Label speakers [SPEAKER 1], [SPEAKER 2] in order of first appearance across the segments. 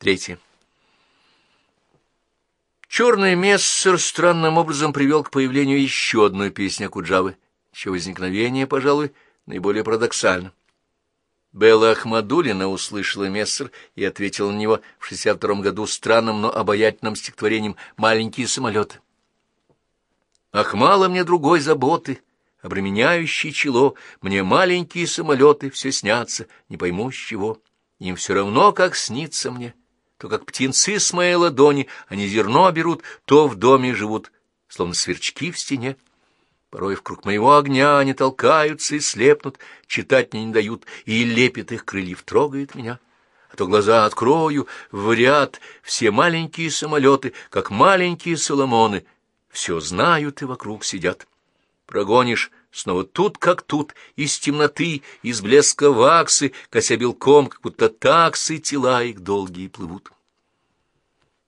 [SPEAKER 1] Третье. Черный мессер странным образом привел к появлению еще одной песни Акуджавы, чье возникновение, пожалуй, наиболее парадоксально. Белла Ахмадулина услышала мессер и ответила на него в 62 году странным, но обаятельным стихотворением «Маленькие самолеты». «Ах, мало мне другой заботы, обременяющей чело, мне маленькие самолеты все снятся, не пойму с чего, им все равно, как снится мне» то как птенцы с моей ладони, они зерно берут, то в доме живут, словно сверчки в стене. Порой вкруг моего огня они толкаются и слепнут, читать мне не дают, и лепит их крыльев трогает меня. А то глаза открою, в ряд, все маленькие самолеты, как маленькие соломоны, все знают и вокруг сидят. Прогонишь снова тут как тут, из темноты, из блеска ваксы, кося белком, как будто таксы, тела их долгие плывут.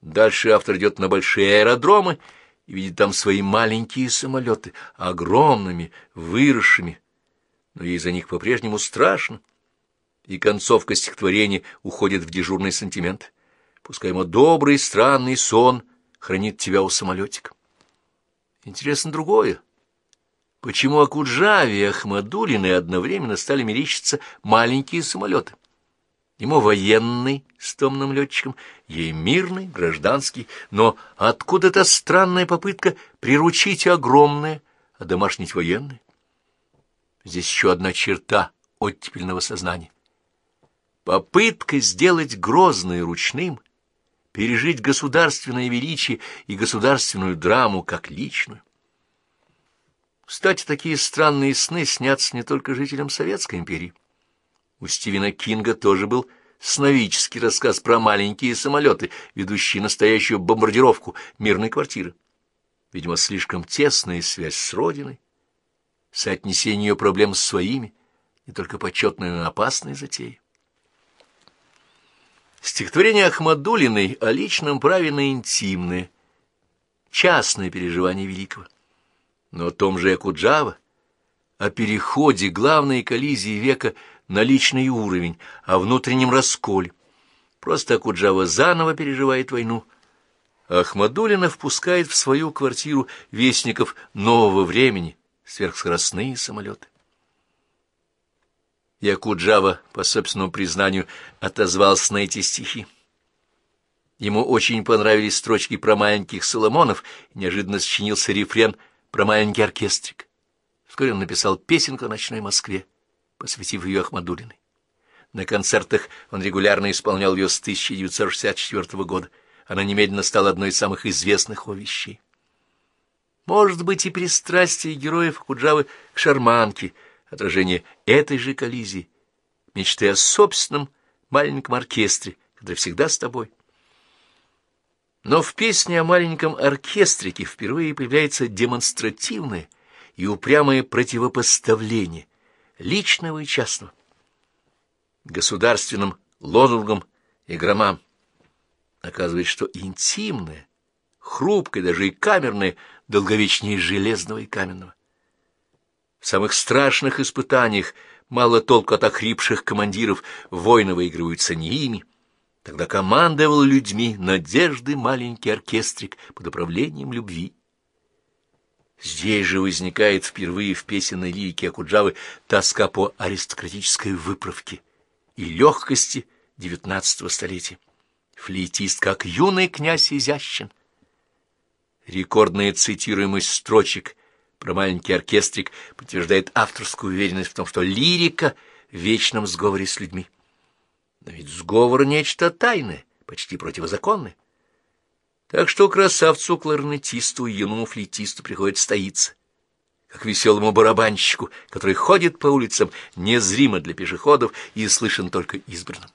[SPEAKER 1] Дальше автор идет на большие аэродромы и видит там свои маленькие самолеты, огромными, выросшими, но ей за них по-прежнему страшно. И концовка стихотворения уходит в дежурный сантимент. Пускай ему добрый, странный сон хранит тебя у самолетика. Интересно другое. Почему Акуджаве и Ахмадулины одновременно стали мерещиться маленькие самолеты? Ему военный с томным летчиком, ей мирный, гражданский, но откуда эта странная попытка приручить огромное, а домашнить военное? Здесь еще одна черта оттепельного сознания. Попытка сделать грозное ручным, пережить государственное величие и государственную драму как личную. Кстати, такие странные сны снятся не только жителям Советской империи. У Стивена Кинга тоже был сновидческий рассказ про маленькие самолеты, ведущие настоящую бомбардировку мирной квартиры. Видимо, слишком тесная связь с Родиной, соотнесение ее проблем с своими, не только почетная, но и опасная затея. Стихотворение Ахмадулиной о личном праве на интимное, частное переживание великого но о том же Экуджава, о переходе главной коллизии века на личный уровень, о внутреннем расколе. Просто Акуджава заново переживает войну. Ахмадулина впускает в свою квартиру вестников нового времени, сверхскоростные самолеты. Якуджава, по собственному признанию, отозвался на эти стихи. Ему очень понравились строчки про маленьких Соломонов, неожиданно сочинился рефрен — про маленький оркестрик. Вскоре он написал песенку о ночной Москве, посвятив ее Ахмадулиной. На концертах он регулярно исполнял ее с 1964 года. Она немедленно стала одной из самых известных его вещей. Может быть, и пристрастие героев Куджавы к шарманке, отражение этой же коллизии, мечты о собственном маленьком оркестре, который всегда с тобой. Но в песне о маленьком оркестрике впервые появляется демонстративное и упрямое противопоставление личного и частного, государственным лозунгам и громам. Оказывается, что интимное, хрупкое, даже и камерное, долговечнее железного и каменного. В самых страшных испытаниях мало толку от охрипших командиров, войны выигрываются не ими, Тогда командовал людьми надежды маленький оркестрик под управлением любви. Здесь же возникает впервые в песенной лирике Акуджавы тоска по аристократической выправке и легкости девятнадцатого столетия. Флейтист, как юный князь изящен. Рекордная цитируемость строчек про маленький оркестрик подтверждает авторскую уверенность в том, что лирика в вечном сговоре с людьми. Но ведь сговор — нечто тайное, почти противозаконное. Так что красавцу-кларнетисту и юному флейтисту приходится стоиться, как веселому барабанщику, который ходит по улицам незримо для пешеходов и слышен только избранным.